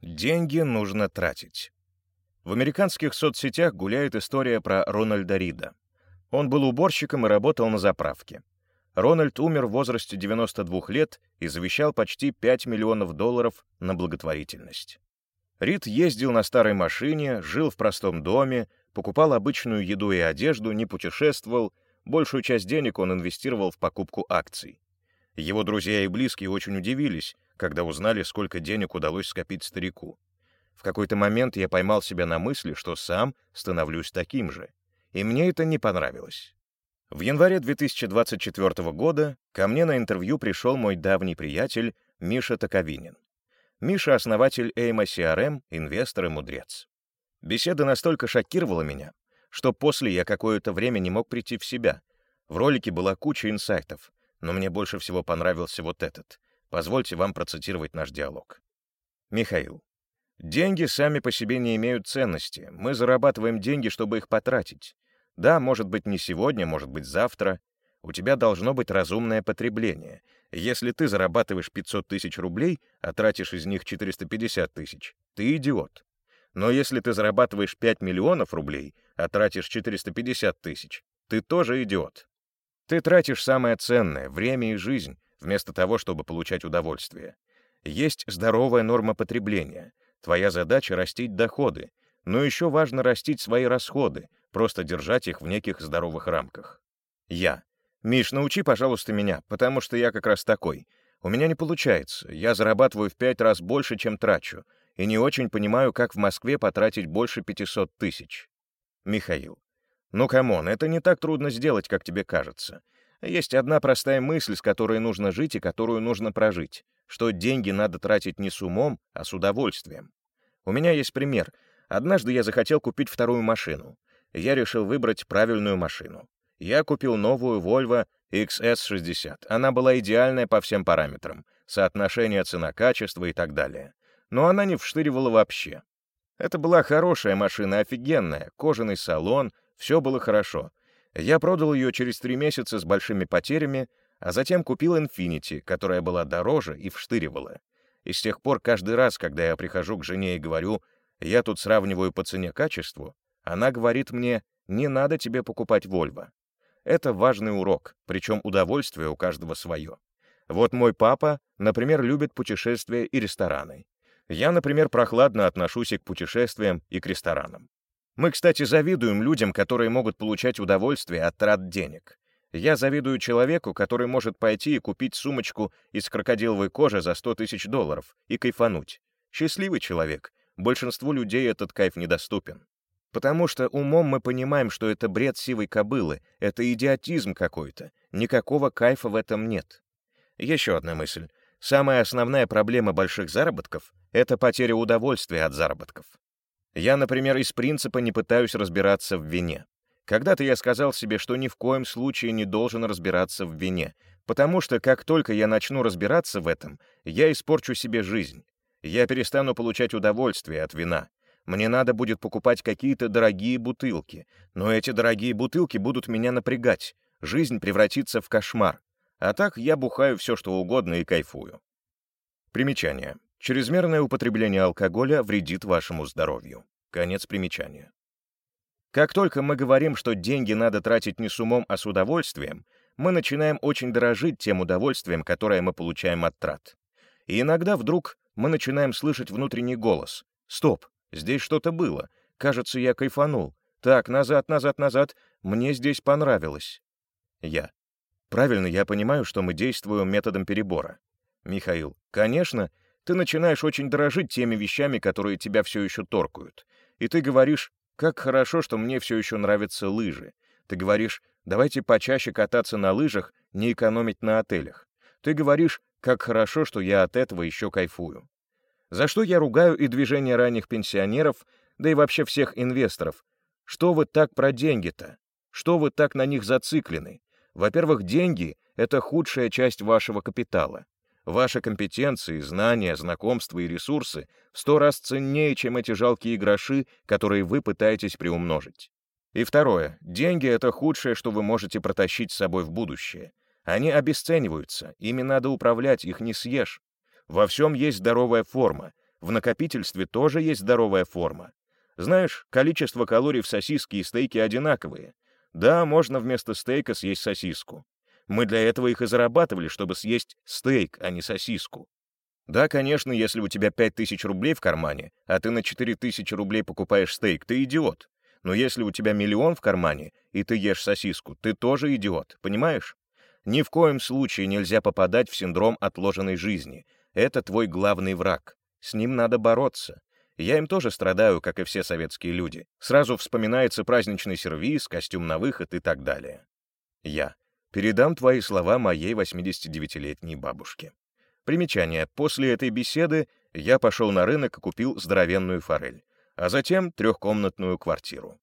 Деньги нужно тратить. В американских соцсетях гуляет история про Рональда Рида. Он был уборщиком и работал на заправке. Рональд умер в возрасте 92 лет и завещал почти 5 миллионов долларов на благотворительность. Рид ездил на старой машине, жил в простом доме, покупал обычную еду и одежду, не путешествовал, большую часть денег он инвестировал в покупку акций. Его друзья и близкие очень удивились, когда узнали, сколько денег удалось скопить старику. В какой-то момент я поймал себя на мысли, что сам становлюсь таким же. И мне это не понравилось. В январе 2024 года ко мне на интервью пришел мой давний приятель Миша Таковинин. Миша — основатель Эйма CRM, инвестор и мудрец. Беседа настолько шокировала меня, что после я какое-то время не мог прийти в себя. В ролике была куча инсайтов, но мне больше всего понравился вот этот. Позвольте вам процитировать наш диалог. Михаил. Деньги сами по себе не имеют ценности. Мы зарабатываем деньги, чтобы их потратить. Да, может быть, не сегодня, может быть, завтра. У тебя должно быть разумное потребление. Если ты зарабатываешь 500 тысяч рублей, а тратишь из них 450 тысяч, ты идиот. Но если ты зарабатываешь 5 миллионов рублей, а тратишь 450 тысяч, ты тоже идиот. Ты тратишь самое ценное — время и жизнь, вместо того, чтобы получать удовольствие. Есть здоровая норма потребления. Твоя задача — растить доходы. Но еще важно растить свои расходы, просто держать их в неких здоровых рамках. Я. «Миш, научи, пожалуйста, меня, потому что я как раз такой. У меня не получается. Я зарабатываю в пять раз больше, чем трачу, и не очень понимаю, как в Москве потратить больше 500 тысяч». Михаил. «Ну, come on, это не так трудно сделать, как тебе кажется. Есть одна простая мысль, с которой нужно жить и которую нужно прожить, что деньги надо тратить не с умом, а с удовольствием. У меня есть пример. Однажды я захотел купить вторую машину. Я решил выбрать правильную машину. Я купил новую Volvo XC60. Она была идеальная по всем параметрам. Соотношение цена-качество и так далее. Но она не вштыривала вообще. Это была хорошая машина, офигенная, кожаный салон, все было хорошо. Я продал ее через три месяца с большими потерями, а затем купил Infiniti, которая была дороже и вштыривала. И с тех пор каждый раз, когда я прихожу к жене и говорю, я тут сравниваю по цене-качеству, она говорит мне, не надо тебе покупать Volvo. Это важный урок, причем удовольствие у каждого свое. Вот мой папа, например, любит путешествия и рестораны. Я, например, прохладно отношусь и к путешествиям, и к ресторанам. Мы, кстати, завидуем людям, которые могут получать удовольствие от трат денег. Я завидую человеку, который может пойти и купить сумочку из крокодиловой кожи за 100 тысяч долларов и кайфануть. Счастливый человек. Большинству людей этот кайф недоступен. Потому что умом мы понимаем, что это бред сивой кобылы, это идиотизм какой-то. Никакого кайфа в этом нет. Еще одна мысль. Самая основная проблема больших заработков — это потеря удовольствия от заработков. Я, например, из принципа не пытаюсь разбираться в вине. Когда-то я сказал себе, что ни в коем случае не должен разбираться в вине, потому что как только я начну разбираться в этом, я испорчу себе жизнь. Я перестану получать удовольствие от вина. Мне надо будет покупать какие-то дорогие бутылки, но эти дорогие бутылки будут меня напрягать. Жизнь превратится в кошмар. А так я бухаю все, что угодно и кайфую. Примечание. Чрезмерное употребление алкоголя вредит вашему здоровью. Конец примечания. Как только мы говорим, что деньги надо тратить не с умом, а с удовольствием, мы начинаем очень дорожить тем удовольствием, которое мы получаем от трат. И иногда вдруг мы начинаем слышать внутренний голос. «Стоп, здесь что-то было. Кажется, я кайфанул. Так, назад, назад, назад. Мне здесь понравилось». Я. Правильно, я понимаю, что мы действуем методом перебора. Михаил. Конечно, ты начинаешь очень дорожить теми вещами, которые тебя все еще торкают. И ты говоришь, как хорошо, что мне все еще нравятся лыжи. Ты говоришь, давайте почаще кататься на лыжах, не экономить на отелях. Ты говоришь, как хорошо, что я от этого еще кайфую. За что я ругаю и движение ранних пенсионеров, да и вообще всех инвесторов. Что вы так про деньги-то? Что вы так на них зациклены? Во-первых, деньги — это худшая часть вашего капитала. Ваши компетенции, знания, знакомства и ресурсы в сто раз ценнее, чем эти жалкие гроши, которые вы пытаетесь приумножить. И второе. Деньги — это худшее, что вы можете протащить с собой в будущее. Они обесцениваются, ими надо управлять, их не съешь. Во всем есть здоровая форма. В накопительстве тоже есть здоровая форма. Знаешь, количество калорий в сосиске и стейке одинаковые. Да, можно вместо стейка съесть сосиску. Мы для этого их и зарабатывали, чтобы съесть стейк, а не сосиску. Да, конечно, если у тебя 5000 рублей в кармане, а ты на 4000 рублей покупаешь стейк, ты идиот. Но если у тебя миллион в кармане, и ты ешь сосиску, ты тоже идиот, понимаешь? Ни в коем случае нельзя попадать в синдром отложенной жизни. Это твой главный враг. С ним надо бороться. Я им тоже страдаю, как и все советские люди. Сразу вспоминается праздничный сервиз, костюм на выход и так далее. Я. Передам твои слова моей 89-летней бабушке. Примечание. После этой беседы я пошел на рынок и купил здоровенную форель, а затем трехкомнатную квартиру.